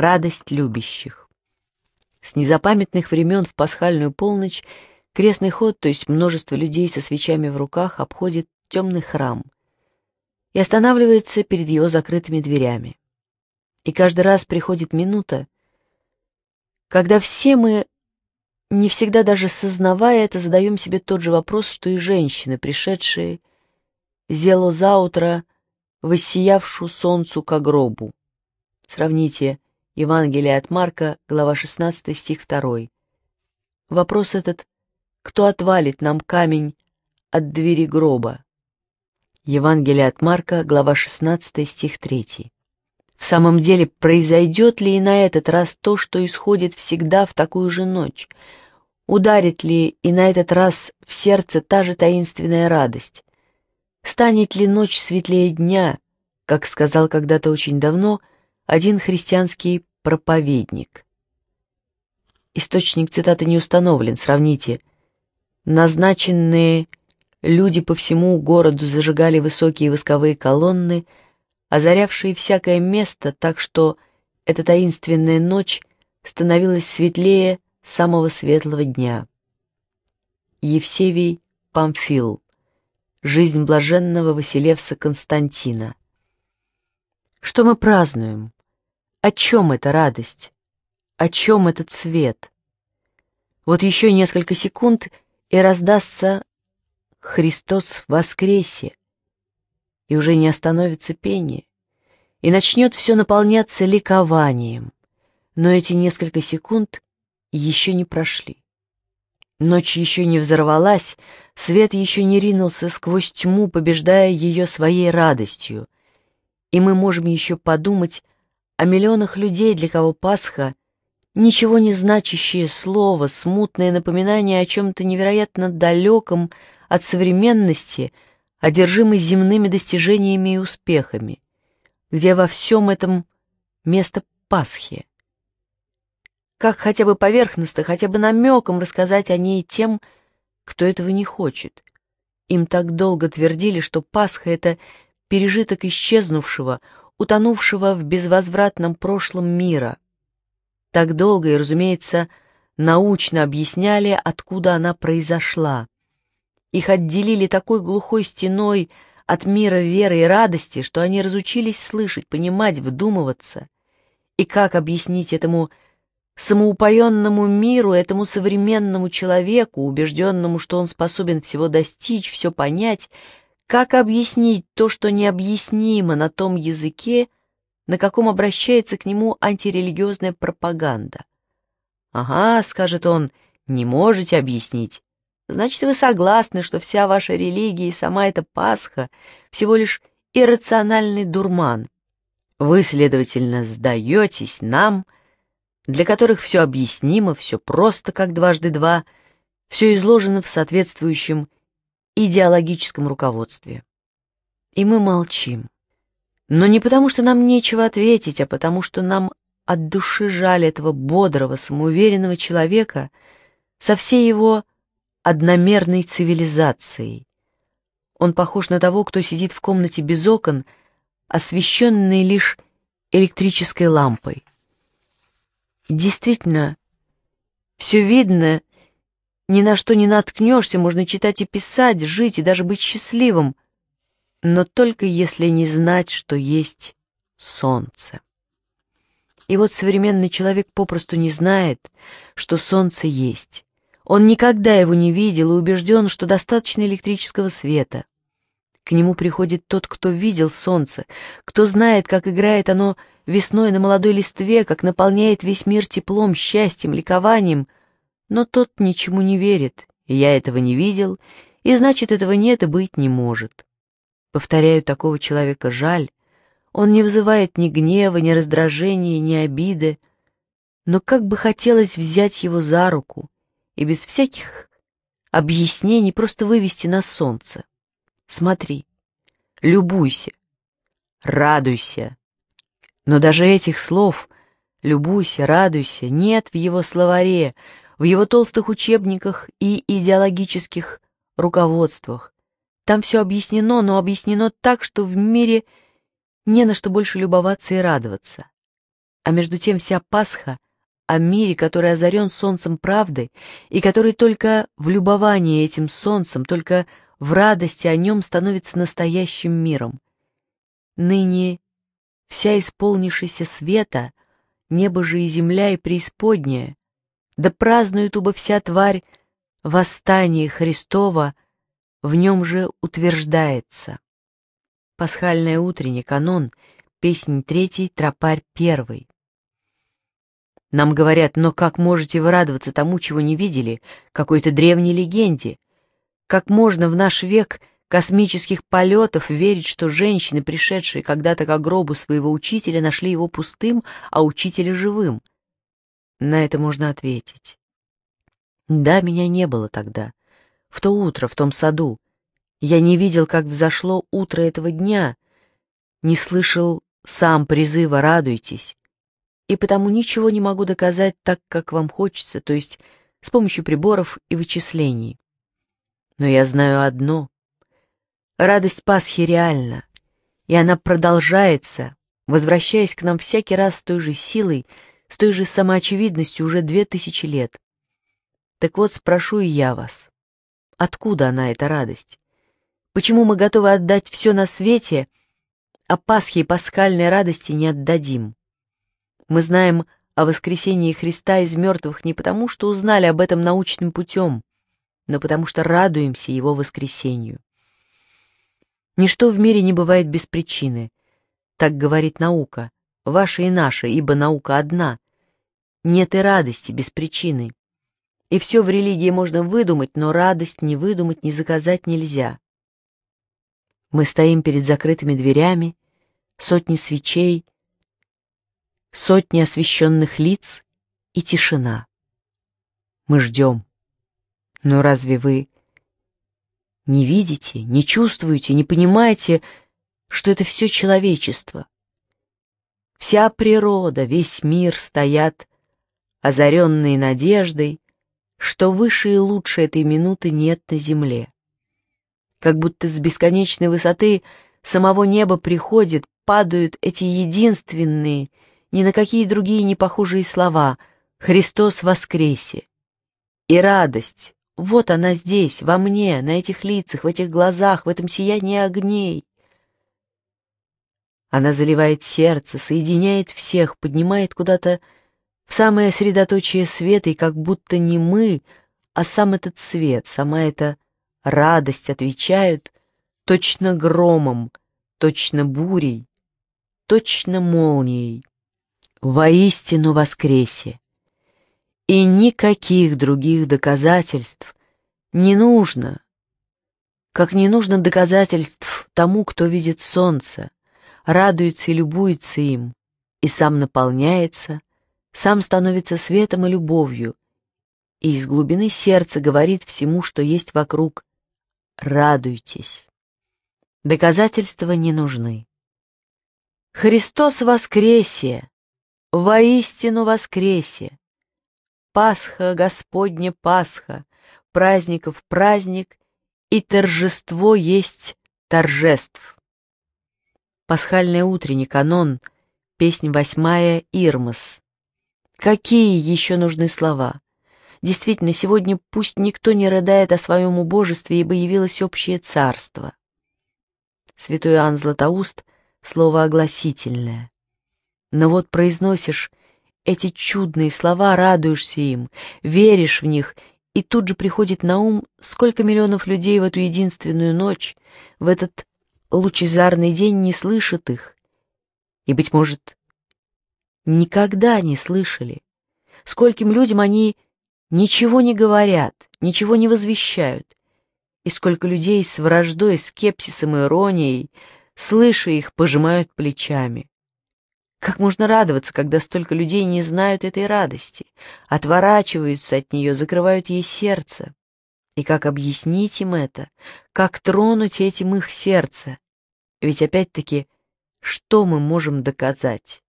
радость любящих. С незапамятных времен в пасхальную полночь крестный ход, то есть множество людей со свечами в руках, обходит темный храм и останавливается перед его закрытыми дверями. И каждый раз приходит минута, когда все мы, не всегда даже сознавая это, задаем себе тот же вопрос, что и женщины, пришедшие зело за заутра, воссиявшую солнцу к гробу. Сравните Евангелие от Марка, глава 16, стих 2. Вопрос этот «Кто отвалит нам камень от двери гроба?» Евангелие от Марка, глава 16, стих 3. В самом деле, произойдет ли и на этот раз то, что исходит всегда в такую же ночь? Ударит ли и на этот раз в сердце та же таинственная радость? Станет ли ночь светлее дня, как сказал когда-то очень давно – один христианский проповедник. Источник цитаты не установлен, сравните. Назначенные люди по всему городу зажигали высокие восковые колонны, озарявшие всякое место, так что эта таинственная ночь становилась светлее самого светлого дня. Евсевий Памфил. Жизнь блаженного Василевса Константина. Что мы празднуем? О чем эта радость? О чем этот свет? Вот еще несколько секунд, и раздастся «Христос воскресе!» И уже не остановится пение, и начнет все наполняться ликованием. Но эти несколько секунд еще не прошли. Ночь еще не взорвалась, свет еще не ринулся сквозь тьму, побеждая ее своей радостью. И мы можем еще подумать о миллионах людей, для кого Пасха — ничего не значащее слово, смутное напоминание о чем-то невероятно далеком от современности, одержимой земными достижениями и успехами, где во всем этом место Пасхи. Как хотя бы поверхностно, хотя бы намеком рассказать о ней тем, кто этого не хочет. Им так долго твердили, что Пасха — это пережиток исчезнувшего — утонувшего в безвозвратном прошлом мира. Так долго и, разумеется, научно объясняли, откуда она произошла. Их отделили такой глухой стеной от мира веры и радости, что они разучились слышать, понимать, вдумываться. И как объяснить этому самоупоенному миру, этому современному человеку, убежденному, что он способен всего достичь, все понять, как объяснить то, что необъяснимо на том языке, на каком обращается к нему антирелигиозная пропаганда? «Ага», — скажет он, — «не можете объяснить». Значит, вы согласны, что вся ваша религия и сама эта Пасха всего лишь иррациональный дурман. Вы, следовательно, сдаетесь нам, для которых все объяснимо, все просто, как дважды два, все изложено в соответствующем идеологическом руководстве. И мы молчим. Но не потому, что нам нечего ответить, а потому, что нам от души жаль этого бодрого, самоуверенного человека со всей его одномерной цивилизацией. Он похож на того, кто сидит в комнате без окон, освещенной лишь электрической лампой. Действительно, все видно ни на что не наткнешься, можно читать и писать, жить и даже быть счастливым. Но только если не знать, что есть солнце. И вот современный человек попросту не знает, что солнце есть. Он никогда его не видел и убежден, что достаточно электрического света. К нему приходит тот, кто видел солнце, кто знает, как играет оно весной на молодой листве, как наполняет весь мир теплом, счастьем, ликованием — но тот ничему не верит, я этого не видел, и значит, этого нет и быть не может. Повторяю, такого человека жаль, он не вызывает ни гнева, ни раздражения, ни обиды, но как бы хотелось взять его за руку и без всяких объяснений просто вывести на солнце. Смотри, любуйся, радуйся. Но даже этих слов «любуйся», «радуйся» нет в его словаре, в его толстых учебниках и идеологических руководствах. Там все объяснено, но объяснено так, что в мире не на что больше любоваться и радоваться. А между тем вся Пасха о мире, который озарен солнцем правды, и который только в любовании этим солнцем, только в радости о нем становится настоящим миром. Ныне вся исполнившаяся света, небо же и земля и преисподняя, да празднует убо вся тварь восстание Христова, в нем же утверждается. Пасхальное утренний канон, песнь третий, тропарь первый. Нам говорят, но как можете вы радоваться тому, чего не видели, какой-то древней легенде? Как можно в наш век космических полетов верить, что женщины, пришедшие когда-то к гробу своего учителя, нашли его пустым, а учителя живым? На это можно ответить. Да, меня не было тогда. В то утро, в том саду. Я не видел, как взошло утро этого дня, не слышал сам призыва «радуйтесь», и потому ничего не могу доказать так, как вам хочется, то есть с помощью приборов и вычислений. Но я знаю одно. Радость Пасхи реальна, и она продолжается, возвращаясь к нам всякий раз с той же силой, с той же самоочевидностью уже две тысячи лет. Так вот, спрошу и я вас, откуда она, эта радость? Почему мы готовы отдать все на свете, а Пасхи и пасхальной радости не отдадим? Мы знаем о воскресении Христа из мертвых не потому, что узнали об этом научным путем, но потому что радуемся Его воскресению. Ничто в мире не бывает без причины, так говорит наука ваше и наше, ибо наука одна. Нет и радости без причины. И все в религии можно выдумать, но радость не выдумать, не заказать нельзя. Мы стоим перед закрытыми дверями, сотни свечей, сотни освещенных лиц и тишина. Мы ждем. Но разве вы не видите, не чувствуете, не понимаете, что это все человечество, Вся природа, весь мир стоят, озаренные надеждой, что выше и лучше этой минуты нет на земле. Как будто с бесконечной высоты самого неба приходит, падают эти единственные, ни на какие другие не похожие слова «Христос воскресе!» И радость, вот она здесь, во мне, на этих лицах, в этих глазах, в этом сиянии огней. Она заливает сердце, соединяет всех, поднимает куда-то в самое средоточие света, и как будто не мы, а сам этот свет, сама эта радость отвечают точно громом, точно бурей, точно молнией. Воистину воскресе! И никаких других доказательств не нужно, как не нужно доказательств тому, кто видит солнце, радуется и любуется им, и сам наполняется, сам становится светом и любовью, и из глубины сердца говорит всему, что есть вокруг, «Радуйтесь». Доказательства не нужны. Христос воскресе! Воистину воскресе! Пасха, Господня Пасха, праздников праздник, и торжество есть торжеств. Пасхальное утренний канон, песнь восьмая Ирмос. Какие еще нужны слова? Действительно, сегодня пусть никто не рыдает о своем убожестве, ибо явилось общее царство. Святой Иоанн Златоуст — слово огласительное. Но вот произносишь эти чудные слова, радуешься им, веришь в них, и тут же приходит на ум, сколько миллионов людей в эту единственную ночь, в этот лучезарный день не слышит их. И, быть может, никогда не слышали. Скольким людям они ничего не говорят, ничего не возвещают. И сколько людей с враждой, скепсисом и иронией, слыша их, пожимают плечами. Как можно радоваться, когда столько людей не знают этой радости, отворачиваются от нее, закрывают ей сердце? И как объяснить им это? Как тронуть этим их сердце? Ведь опять-таки, что мы можем доказать?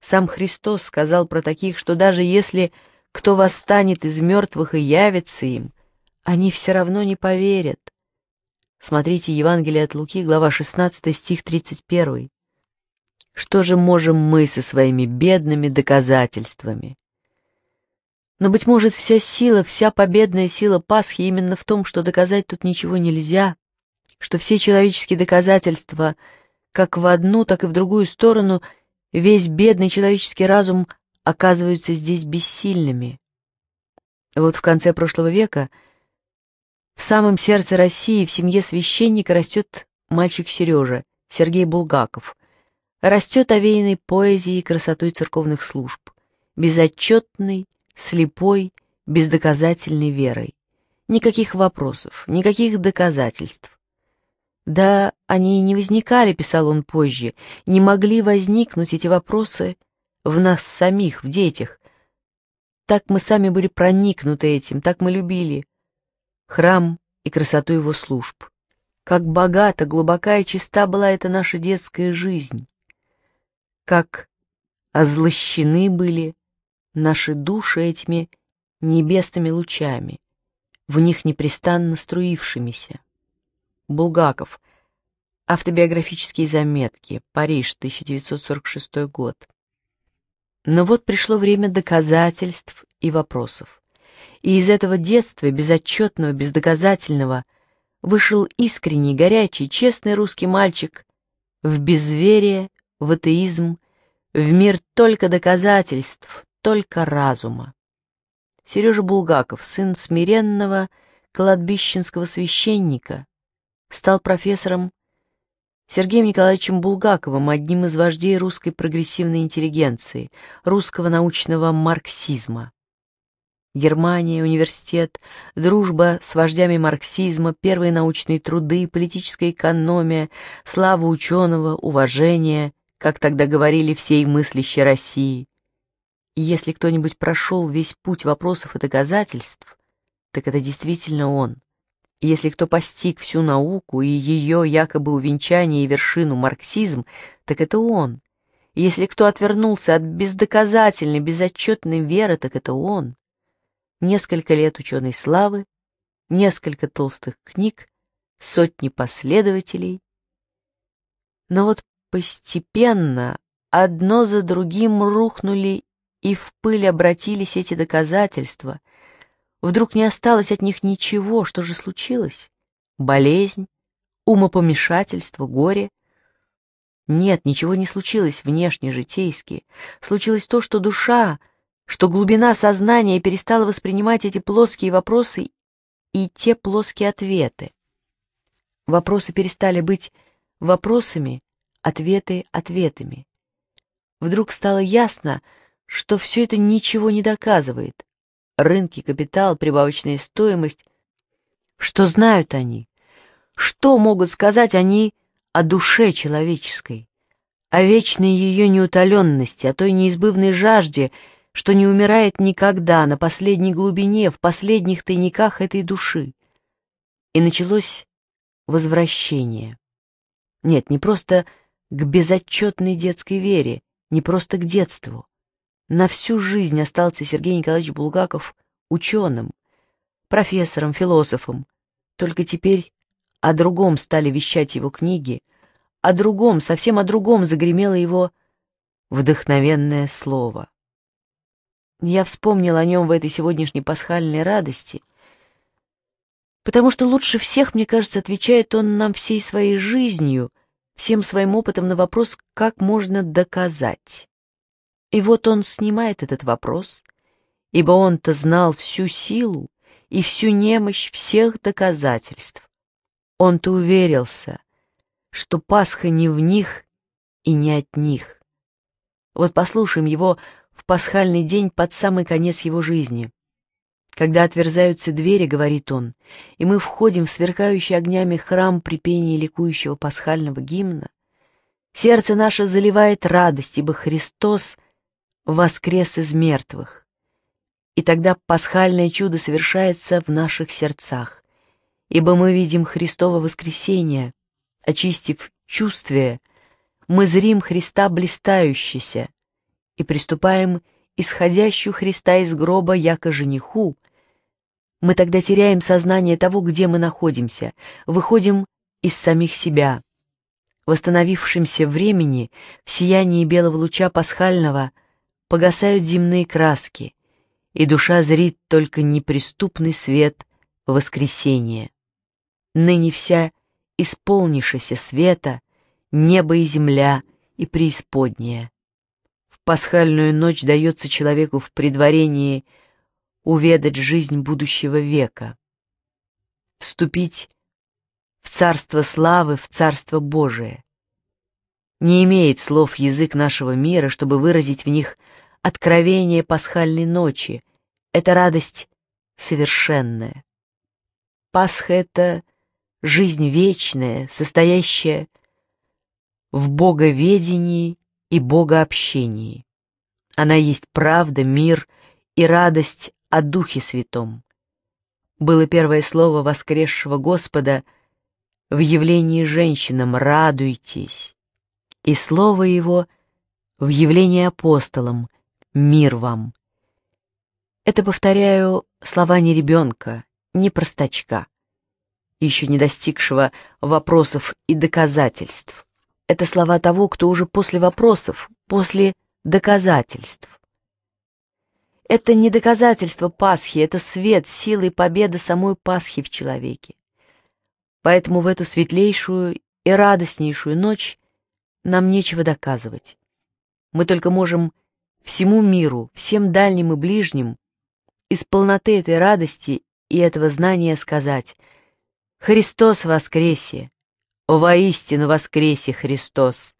Сам Христос сказал про таких, что даже если кто восстанет из мертвых и явится им, они все равно не поверят. Смотрите Евангелие от Луки, глава 16, стих 31. Что же можем мы со своими бедными доказательствами? Но, быть может, вся сила, вся победная сила Пасхи именно в том, что доказать тут ничего нельзя, что все человеческие доказательства, как в одну, так и в другую сторону, весь бедный человеческий разум оказываются здесь бессильными. Вот в конце прошлого века в самом сердце России в семье священника растет мальчик Сережа, Сергей Булгаков, растет овеянной поэзией и красотой церковных служб, безотчетный, слепой, бездоказательной верой. Никаких вопросов, никаких доказательств. Да, они и не возникали, писал он позже, не могли возникнуть эти вопросы в нас самих, в детях. Так мы сами были проникнуты этим, так мы любили храм и красоту его служб. Как богата, глубока и чиста была эта наша детская жизнь. Как озлощены были наши души этими небесными лучами, в них непрестанно струившимися. Булгаков. Автобиографические заметки. Париж, 1946 год. Но вот пришло время доказательств и вопросов. И из этого детства, безотчетного, бездоказательного, вышел искренний, горячий, честный русский мальчик в безверие, в атеизм, в мир только доказательств, только разума. Сережа Булгаков, сын смиренного кладбищенского священника, стал профессором Сергеем Николаевичем Булгаковым, одним из вождей русской прогрессивной интеллигенции, русского научного марксизма. Германия, университет, дружба с вождями марксизма, первые научные труды, политическая экономия, слава ученого, уважение, как тогда говорили всей мыслящей России. И если кто-нибудь прошел весь путь вопросов и доказательств, так это действительно он. И если кто постиг всю науку и ее якобы увенчание и вершину марксизм, так это он. И если кто отвернулся от бездоказательной, безотчетной веры, так это он. Несколько лет ученой славы, несколько толстых книг, сотни последователей. Но вот постепенно одно за другим рухнули и в пыль обратились эти доказательства. Вдруг не осталось от них ничего, что же случилось? Болезнь, умопомешательство, горе? Нет, ничего не случилось внешне, житейски. Случилось то, что душа, что глубина сознания перестала воспринимать эти плоские вопросы и те плоские ответы. Вопросы перестали быть вопросами, ответы — ответами. Вдруг стало ясно, что все это ничего не доказывает. Рынки, капитал, прибавочная стоимость. Что знают они? Что могут сказать они о душе человеческой? О вечной ее неутоленности, о той неизбывной жажде, что не умирает никогда на последней глубине, в последних тайниках этой души. И началось возвращение. Нет, не просто к безотчетной детской вере, не просто к детству, на всю жизнь остался Сергей Николаевич Булгаков ученым, профессором, философом. Только теперь о другом стали вещать его книги, о другом, совсем о другом загремело его вдохновенное слово. Я вспомнил о нем в этой сегодняшней пасхальной радости, потому что лучше всех, мне кажется, отвечает он нам всей своей жизнью, всем своим опытом на вопрос, как можно доказать. И вот он снимает этот вопрос, ибо он-то знал всю силу и всю немощь всех доказательств. Он-то уверился, что Пасха не в них и не от них. Вот послушаем его в пасхальный день под самый конец его жизни. Когда отверзаются двери, говорит он, и мы входим в сверкающий огнями храм при пении ликующего пасхального гимна, сердце наше заливает радость, ибо Христос — воскрес из мертвых. И тогда пасхальное чудо совершается в наших сердцах, ибо мы видим Христово воскресение, очистив чувствие, мы зрим Христа блистающийся и приступаем исходящую Христа из гроба яко жениху, мы тогда теряем сознание того, где мы находимся, выходим из самих себя. В восстановившемся времени, в сиянии белого луча пасхального – погасают земные краски, и душа зрит только неприступный свет воскресения. Ныне вся исполнившаяся света, небо и земля и преисподняя. В пасхальную ночь дается человеку в предварении уведать жизнь будущего века, вступить в царство славы, в царство Божие. Не имеет слов язык нашего мира, чтобы выразить в них – откровение пасхальной ночи. Это радость совершенная. Пасха — это жизнь вечная, состоящая в боговедении и богообщении. Она есть правда, мир и радость о Духе Святом. Было первое слово воскресшего Господа в явлении женщинам «радуйтесь», и слово его в явлении апостолам мир вам. Это, повторяю, слова не ребенка, не простачка, еще не достигшего вопросов и доказательств. Это слова того, кто уже после вопросов, после доказательств. Это не доказательство Пасхи, это свет, сила и победа самой Пасхи в человеке. Поэтому в эту светлейшую и радостнейшую ночь нам нечего доказывать. Мы только можем всему миру, всем дальним и ближним, из полноты этой радости и этого знания сказать «Христос воскресе! Воистину воскресе Христос!»